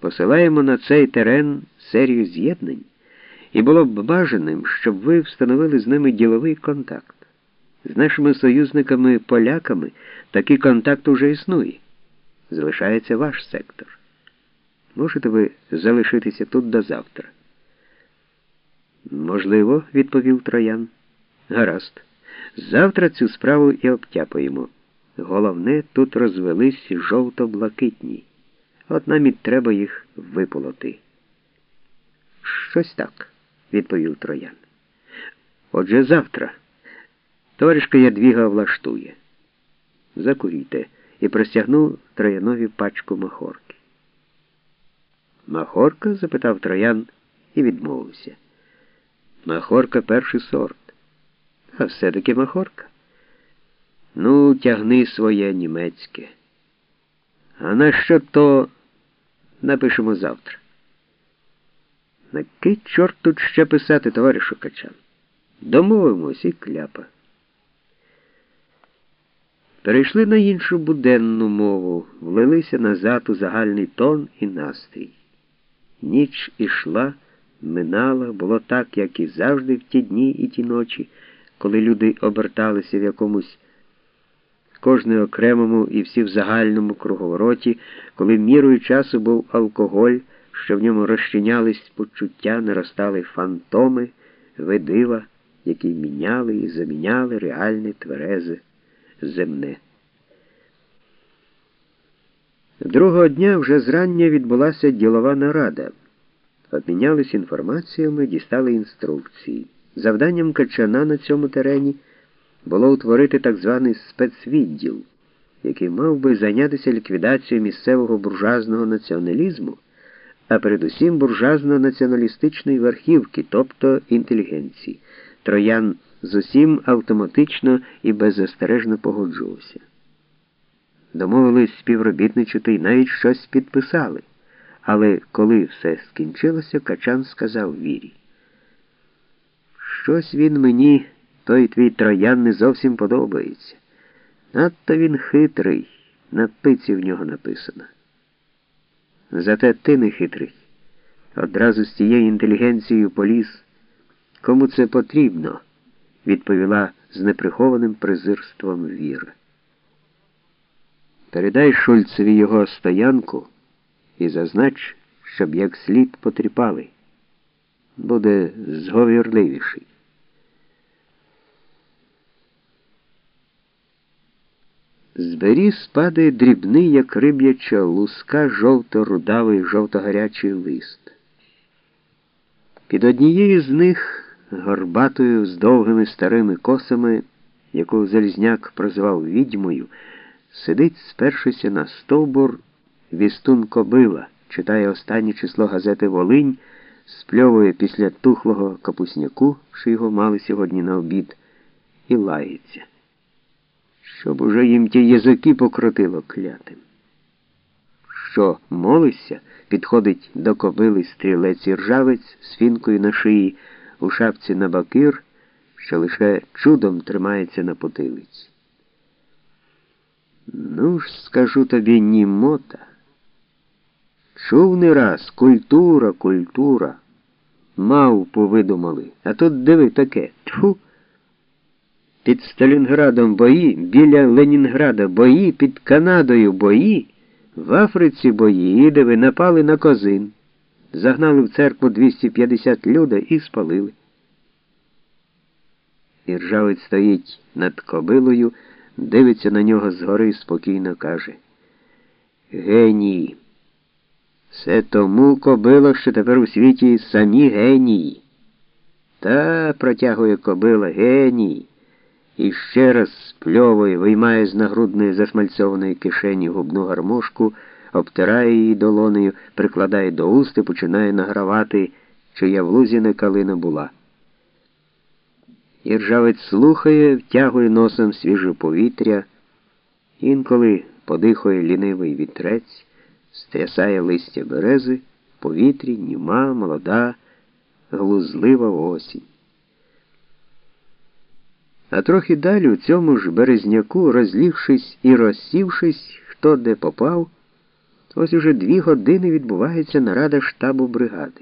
Посилаємо на цей терен серію з'єднань, і було б бажаним, щоб ви встановили з ними діловий контакт. З нашими союзниками-поляками такий контакт уже існує. Залишається ваш сектор. Можете ви залишитися тут до завтра? Можливо, відповів троян. Гаразд. Завтра цю справу і обтяпаємо. Головне, тут розвелись жовто-блакитні. От нам і треба їх виполоти. Щось так, відповів троян. Отже, завтра. Товаришка Ядвіга влаштує. Закурійте і простягнув троянові пачку махорки. Махорка? запитав троян і відмовився. Махорка перший сорт. А все-таки махорка. Ну, тягни своє німецьке. А на що то напишемо завтра? На кий чорт тут ще писати, товаришу Качан? Домовимось і кляпа. Перейшли на іншу буденну мову, влилися назад у загальний тон і настрій. Ніч ішла, минала, було так, як і завжди в ті дні і ті ночі, коли люди оберталися в якомусь кожний окремому і всі в загальному круговороті, коли мірою часу був алкоголь, що в ньому розчинялись почуття, наростали фантоми, видива, які міняли і заміняли реальне тверезе земне. Другого дня вже зрання відбулася ділова нарада. Обмінялись інформаціями, дістали інструкції. Завданням Качана на цьому терені було утворити так званий спецвідділ, який мав би зайнятися ліквідацією місцевого буржуазного націоналізму, а передусім буржуазно-націоналістичної верхівки, тобто інтелігенції. Троян з усім автоматично і беззастережно погоджувався. Домовились співробітничати і навіть щось підписали. Але коли все скінчилося, Качан сказав Вірі. Щось він мені, той твій троян, не зовсім подобається. Надто він хитрий, на пиці в нього написано. Зате ти не хитрий. Одразу з тією інтелігенцією поліз. Кому це потрібно? відповіла з неприхованим презирством Віра. Передай Шульцеві його стоянку і зазнач, щоб як слід потріпали. Буде зговірливіший. З беріз падає дрібний, як риб'яча луска, жовто-рудавий, жовто-гарячий лист. Під однією з них, горбатою, з довгими старими косами, яку Залізняк прозвав відьмою, сидить, спершися на стовбур, вістун кобила, читає останнє число газети Волинь, спльовує після тухлого капусняку, що його мали сьогодні на обід, і лається. Щоб уже їм ті язики покрутило клятим. Що, молишся? підходить до кобили стрілець і ржавець з фінкою на шиї, у шапці на бакир, що лише чудом тримається на потилиці. Ну ж, скажу тобі, німота. Чув не раз культура, культура. Мавпу видумали, а тут диви таке. Тьфу. Під Сталінградом бої, біля Ленінграда бої, під Канадою бої, в Африці бої, де ви напали на козин, загнали в церкву 250 людей і спалили. Іржавець стоїть над кобилою, дивиться на нього згори і спокійно каже Геній. Все тому кобило, що тепер у світі самі генії. Та протягує кобила геній і ще раз спльовує, виймає з нагрудної засмальцьованої кишені губну гармошку, обтирає її долонею, прикладає до уст і починає награвати, чия в лузі не калина була. Іржавець слухає, втягує носом свіже повітря, інколи подихує лінивий вітрець, стрясає листя берези, повітрі, німа, молода, глузлива осінь. А трохи далі у цьому ж березняку, розлігшись і розсівшись, хто де попав, Ось уже дві години відбувається нарада штабу бригади.